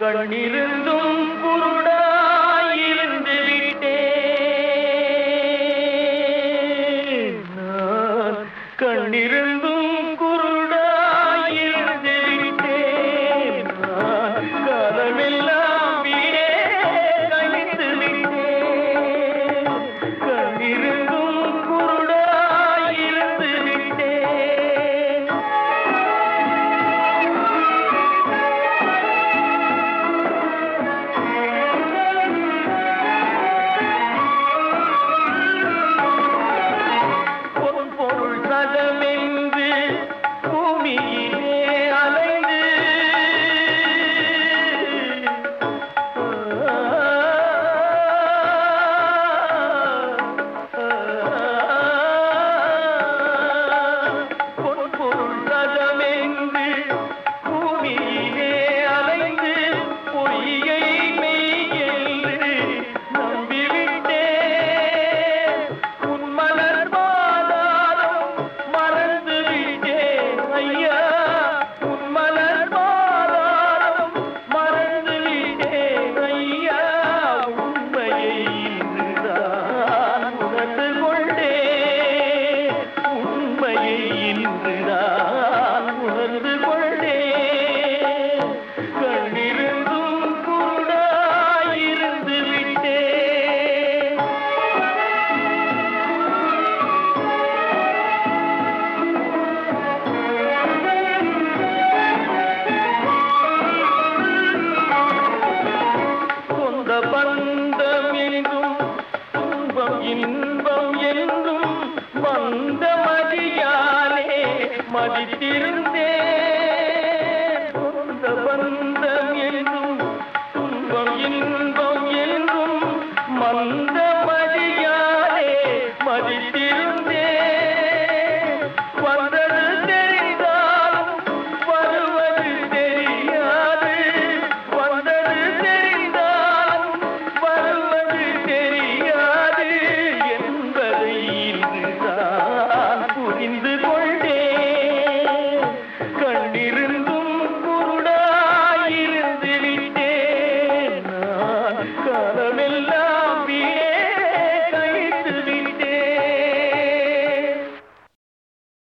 கண்ணிருந்தும் குருடாயிருந்து விட்டேன். கண்ணிருந்தும் இன்றுதான் உணர்ந்து கொண்டே. கண்ணிருந்தும் குருடாயிருந்து விட்டே. சொந்த பந்தம் இன்பம் இன்பம் படித்திருந்தே சொந்த பந்தம் என்றும் துன்பம் இன்பம் என்றும் மந்த மதியாரே மதித்து